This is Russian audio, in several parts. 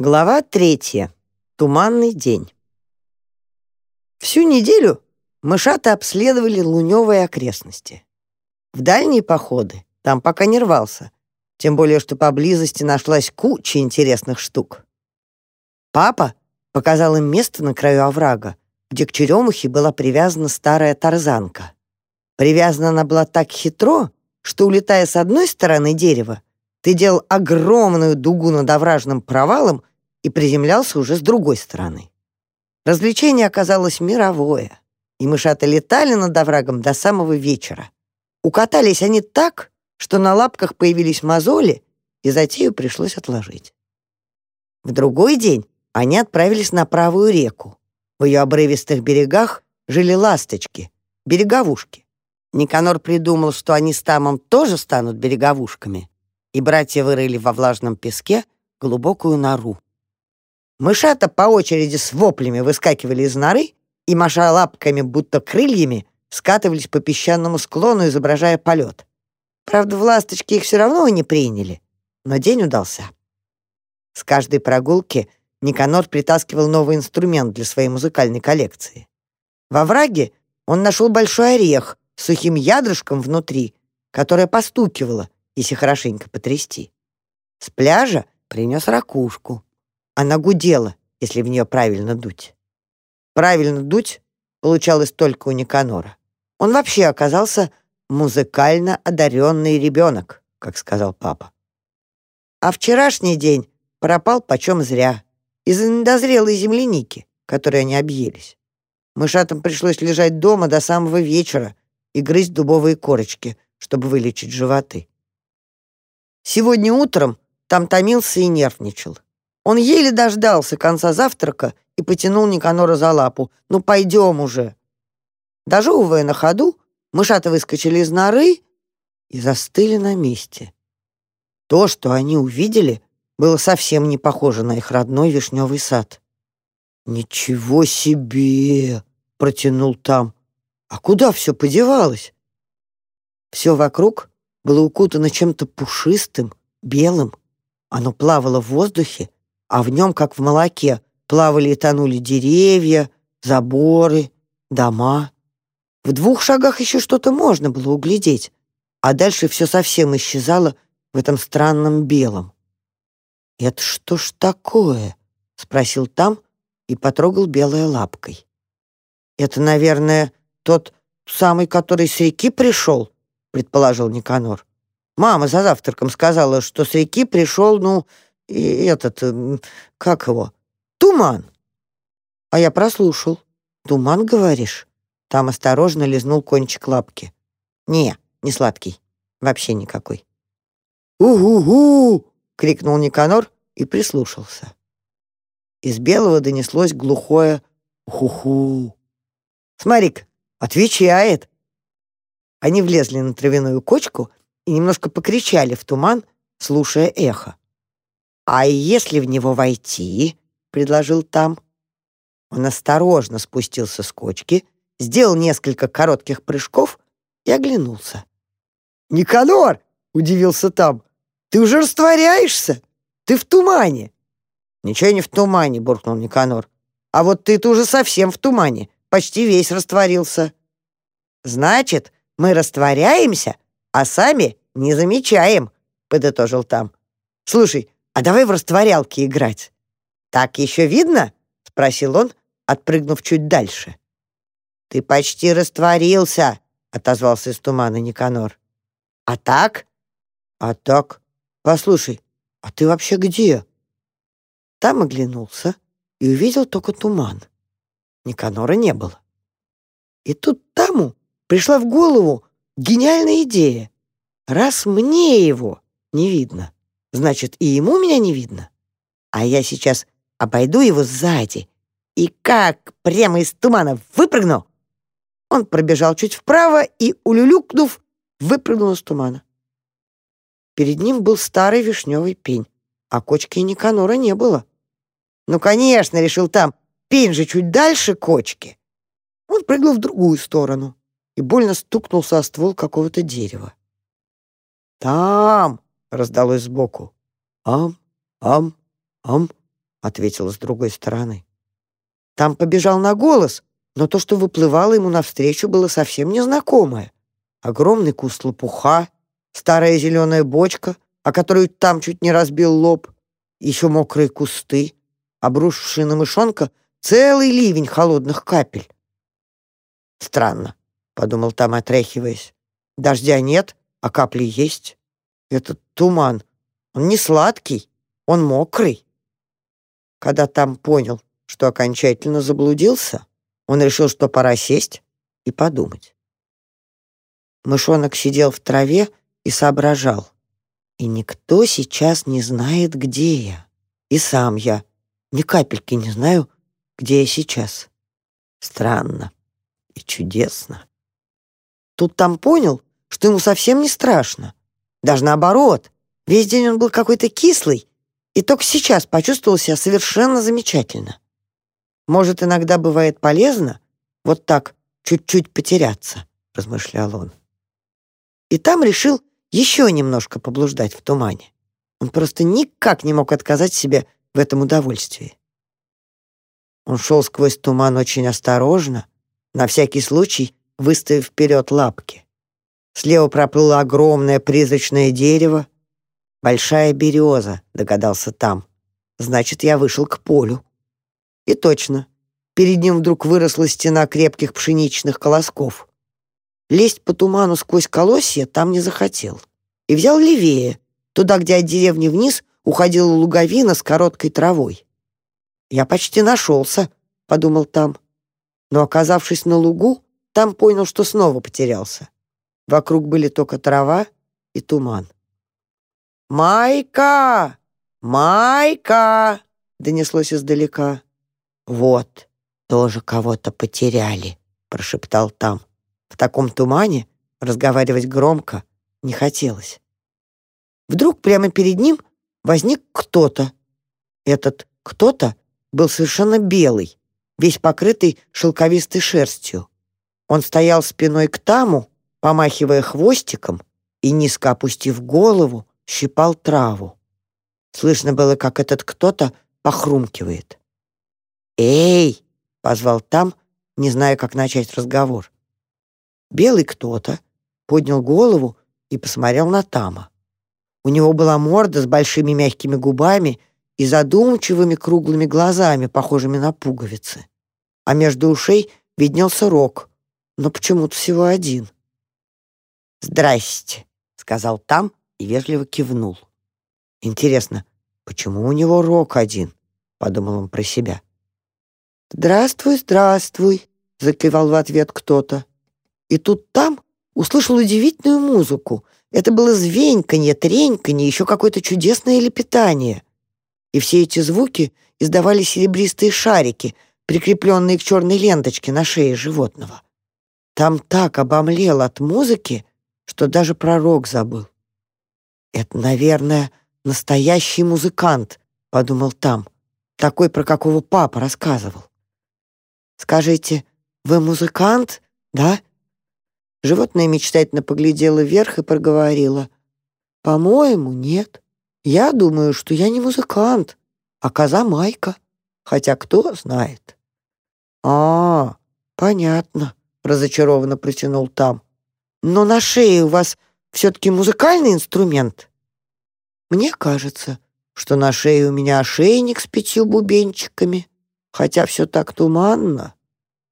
Глава третья. Туманный день. Всю неделю мышата обследовали луневые окрестности. В дальние походы там пока не рвался, тем более что поблизости нашлась куча интересных штук. Папа показал им место на краю оврага, где к черемухе была привязана старая тарзанка. Привязана она была так хитро, что, улетая с одной стороны дерева, ты делал огромную дугу над овражным провалом и приземлялся уже с другой стороны. Развлечение оказалось мировое, и мышата летали над оврагом до самого вечера. Укатались они так, что на лапках появились мозоли, и затею пришлось отложить. В другой день они отправились на правую реку. В ее обрывистых берегах жили ласточки, береговушки. Никанор придумал, что они с Тамом тоже станут береговушками, и братья вырыли во влажном песке глубокую нору. Мышата по очереди с воплями выскакивали из норы и, маша лапками, будто крыльями, скатывались по песчаному склону, изображая полет. Правда, в ласточки их все равно не приняли, но день удался. С каждой прогулки Никанор притаскивал новый инструмент для своей музыкальной коллекции. Во враге он нашел большой орех с сухим ядрышком внутри, которое постукивало, если хорошенько потрясти. С пляжа принес ракушку. Она гудела, если в нее правильно дуть. Правильно дуть получалось только у Никанора. Он вообще оказался музыкально одаренный ребенок, как сказал папа. А вчерашний день пропал почем зря из-за недозрелой земляники, которой они объелись. Мышатам пришлось лежать дома до самого вечера и грызть дубовые корочки, чтобы вылечить животы. Сегодня утром там томился и нервничал. Он еле дождался конца завтрака и потянул Никанора за лапу. «Ну, пойдем уже!» Дожевывая на ходу, мышата выскочили из норы и застыли на месте. То, что они увидели, было совсем не похоже на их родной вишневый сад. «Ничего себе!» — протянул там. «А куда все подевалось?» Все вокруг было укутано чем-то пушистым, белым. Оно плавало в воздухе а в нем, как в молоке, плавали и тонули деревья, заборы, дома. В двух шагах еще что-то можно было углядеть, а дальше все совсем исчезало в этом странном белом. «Это что ж такое?» — спросил там и потрогал белой лапкой. «Это, наверное, тот самый, который с реки пришел», — предположил Никанор. «Мама за завтраком сказала, что с реки пришел, ну, и этот, как его, туман. А я прослушал. Туман, говоришь? Там осторожно лизнул кончик лапки. Не, не сладкий. Вообще никакой. «У-гу-гу!» — крикнул Никанор и прислушался. Из белого донеслось глухое «ху-ху». «Смотри-ка, отвечает!» Они влезли на травяную кочку и немножко покричали в туман, слушая эхо. «А если в него войти?» — предложил там. Он осторожно спустился с кочки, сделал несколько коротких прыжков и оглянулся. «Никанор!» — удивился там. «Ты уже растворяешься? Ты в тумане!» «Ничего не в тумане», — буркнул Никанор. «А вот ты-то уже совсем в тумане, почти весь растворился». «Значит, мы растворяемся, а сами не замечаем», — подытожил там. «Слушай, а давай в растворялки играть». «Так еще видно?» — спросил он, отпрыгнув чуть дальше. «Ты почти растворился», — отозвался из тумана Никанор. «А так?» «А так? Послушай, а ты вообще где?» Там оглянулся и увидел только туман. Никанора не было. И тут Таму пришла в голову гениальная идея. Раз мне его не видно, Значит, и ему меня не видно? А я сейчас обойду его сзади и как прямо из тумана выпрыгну. Он пробежал чуть вправо и, улюлюкнув, выпрыгнул из тумана. Перед ним был старый вишневый пень, а кочки Никанора не было. Ну, конечно, решил там, пень же чуть дальше кочки. Он прыгнул в другую сторону и больно стукнулся о ствол какого-то дерева. «Там!» Раздалось сбоку. «Ам, ам, ам!» — ответила с другой стороны. Там побежал на голос, но то, что выплывало ему навстречу, было совсем незнакомое. Огромный куст лопуха, старая зеленая бочка, о которую там чуть не разбил лоб, еще мокрые кусты, обрушившие на мышонка целый ливень холодных капель. «Странно», — подумал там, отряхиваясь. «Дождя нет, а капли есть. Этот туман, он не сладкий, он мокрый». Когда там понял, что окончательно заблудился, он решил, что пора сесть и подумать. Мышонок сидел в траве и соображал. И никто сейчас не знает, где я. И сам я ни капельки не знаю, где я сейчас. Странно и чудесно. Тут там понял, что ему совсем не страшно. Даже наоборот, весь день он был какой-то кислый, и только сейчас почувствовал себя совершенно замечательно. Может, иногда бывает полезно вот так чуть-чуть потеряться, размышлял он. И там решил еще немножко поблуждать в тумане. Он просто никак не мог отказать себе в этом удовольствии. Он шел сквозь туман очень осторожно, на всякий случай выставив вперед лапки. Слева проплыло огромное призрачное дерево. «Большая береза», — догадался там. «Значит, я вышел к полю». И точно, перед ним вдруг выросла стена крепких пшеничных колосков. Лезть по туману сквозь колосья там не захотел. И взял левее, туда, где от деревни вниз уходила луговина с короткой травой. «Я почти нашелся», — подумал там. Но, оказавшись на лугу, там понял, что снова потерялся. Вокруг были только трава и туман. «Майка! Майка!» — донеслось издалека. «Вот, тоже кого-то потеряли», — прошептал там. В таком тумане разговаривать громко не хотелось. Вдруг прямо перед ним возник кто-то. Этот кто-то был совершенно белый, весь покрытый шелковистой шерстью. Он стоял спиной к таму, помахивая хвостиком и, низко опустив голову, щипал траву. Слышно было, как этот кто-то похрумкивает. «Эй!» — позвал там, не зная, как начать разговор. Белый кто-то поднял голову и посмотрел на Тама. У него была морда с большими мягкими губами и задумчивыми круглыми глазами, похожими на пуговицы. А между ушей виднелся рог, но почему-то всего один. «Здрасте», — сказал там и вежливо кивнул. «Интересно, почему у него рог один?» — подумал он про себя. «Здравствуй, здравствуй», — закивал в ответ кто-то. И тут там услышал удивительную музыку. Это было звеньканье, треньканье, еще какое-то чудесное лепетание. И все эти звуки издавали серебристые шарики, прикрепленные к черной ленточке на шее животного. Там так обомлел от музыки, что даже пророк забыл. «Это, наверное, настоящий музыкант», — подумал там, такой, про какого папа рассказывал. «Скажите, вы музыкант, да?» Животное мечтательно поглядело вверх и проговорило. «По-моему, нет. Я думаю, что я не музыкант, а коза Майка. Хотя кто знает». «А, понятно», — разочарованно протянул там. «Но на шее у вас все-таки музыкальный инструмент?» «Мне кажется, что на шее у меня ошейник с пятью бубенчиками, хотя все так туманно».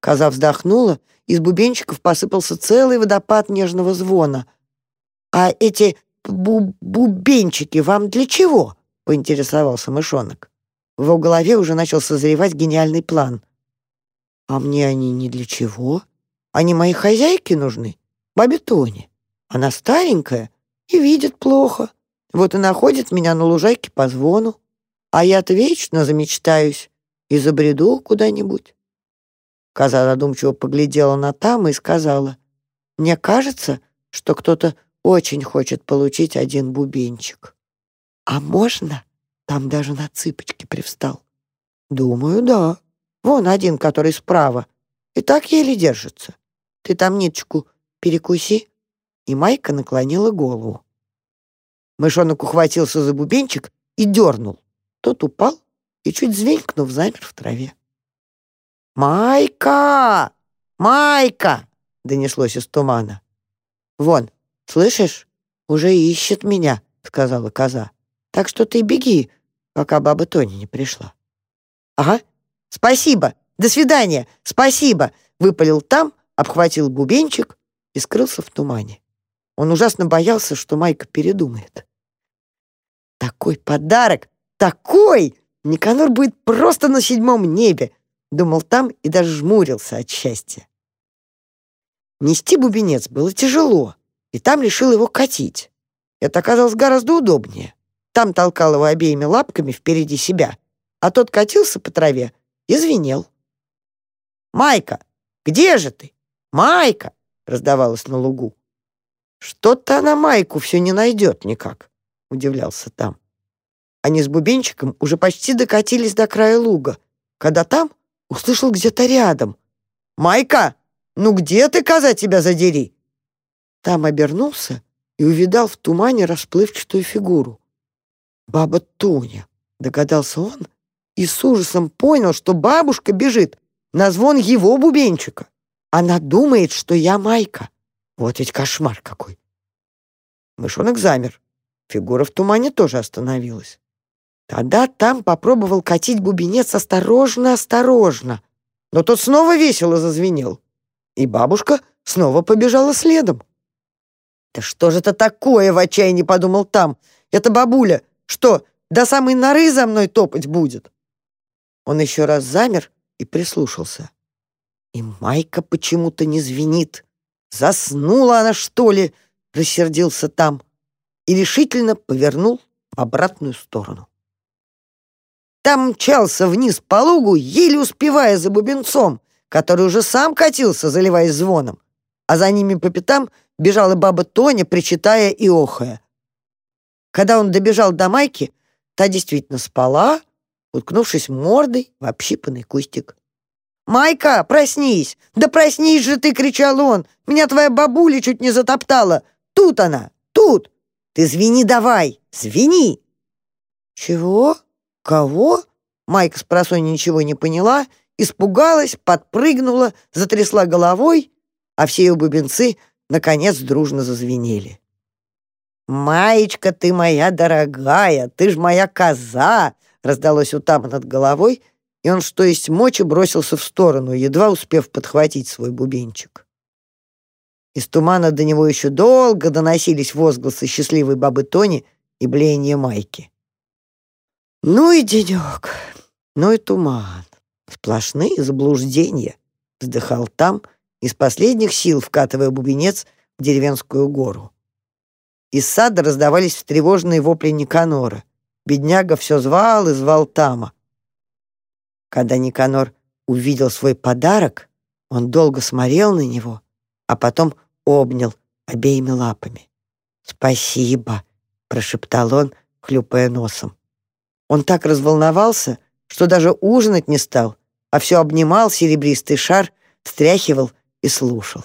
Коза вздохнула, из бубенчиков посыпался целый водопад нежного звона. «А эти бу бубенчики вам для чего?» — поинтересовался мышонок. В его голове уже начал созревать гениальный план. «А мне они не для чего. Они моей хозяйке нужны, бабе Тоне. Она старенькая и видит плохо. Вот и находит меня на лужайке по звону. А я-то вечно замечтаюсь и забреду куда-нибудь. Коза задумчиво поглядела на Тама и сказала, «Мне кажется, что кто-то очень хочет получить один бубенчик». «А можно?» Там даже на цыпочки привстал. «Думаю, да. Вон один, который справа. И так еле держится. Ты там ниточку перекуси». И Майка наклонила голову. Мышонок ухватился за бубенчик и дернул. Тот упал и, чуть звенькнув, замер в траве. «Майка! Майка!» — донеслось из тумана. «Вон, слышишь, уже ищет меня», — сказала коза. «Так что ты беги, пока баба Тоня не пришла». «Ага, спасибо, до свидания, спасибо», — выпалил там, обхватил бубенчик и скрылся в тумане. Он ужасно боялся, что Майка передумает. «Такой подарок! Такой! Никанор будет просто на седьмом небе!» Думал там и даже жмурился от счастья. Нести бубенец было тяжело, и там решил его катить. Это оказалось гораздо удобнее. Там толкал его обеими лапками впереди себя, а тот катился по траве и звенел. «Майка, где же ты? Майка!» — раздавалось на лугу. «Что-то она Майку все не найдет никак», — удивлялся там. Они с бубенчиком уже почти докатились до края луга, когда там услышал где-то рядом. «Майка, ну где ты, коза, тебя задери?» Там обернулся и увидал в тумане расплывчатую фигуру. «Баба Тоня», — догадался он, и с ужасом понял, что бабушка бежит на звон его бубенчика. Она думает, что я Майка. Вот ведь кошмар какой. Мышонок замер. Фигура в тумане тоже остановилась. Тогда там попробовал катить бубенец осторожно-осторожно. Но тот снова весело зазвенел. И бабушка снова побежала следом. «Да что же это такое?» — в отчаянии подумал там. «Это бабуля. Что, до самой норы за мной топать будет?» Он еще раз замер и прислушался. И майка почему-то не звенит. Заснула она, что ли? Рассердился там и решительно повернул в обратную сторону. Там мчался вниз по лугу, еле успевая за бубенцом, который уже сам катился, заливаясь звоном, а за ними по пятам бежала баба Тоня, причитая и охая. Когда он добежал до Майки, та действительно спала, уткнувшись мордой в общипанный кустик. «Майка, проснись! Да проснись же ты!» — кричал он. «Меня твоя бабуля чуть не затоптала! Тут она! Тут! Ты звени давай! Звени!» «Чего? Кого?» Майка с просой ничего не поняла, испугалась, подпрыгнула, затрясла головой, а все ее бубенцы, наконец, дружно зазвенели. «Маечка ты моя дорогая, ты ж моя коза!» раздалось у Тама над головой — и он, что есть мочи, бросился в сторону, едва успев подхватить свой бубенчик. Из тумана до него еще долго доносились возгласы счастливой бабы Тони и блеяние Майки. «Ну и денек, ну и туман, сплошные заблуждения», — вздыхал там, из последних сил вкатывая бубенец в деревенскую гору. Из сада раздавались встревоженные вопли Никанора. Бедняга все звал и звал Тама. Когда Никанор увидел свой подарок, он долго смотрел на него, а потом обнял обеими лапами. «Спасибо», — прошептал он, хлюпая носом. Он так разволновался, что даже ужинать не стал, а все обнимал серебристый шар, стряхивал и слушал.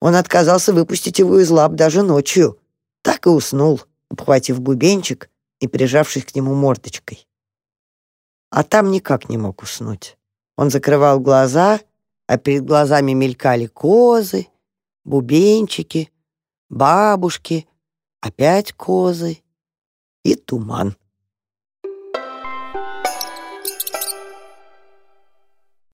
Он отказался выпустить его из лап даже ночью, так и уснул, обхватив бубенчик и прижавшись к нему мордочкой а там никак не мог уснуть. Он закрывал глаза, а перед глазами мелькали козы, бубенчики, бабушки, опять козы и туман.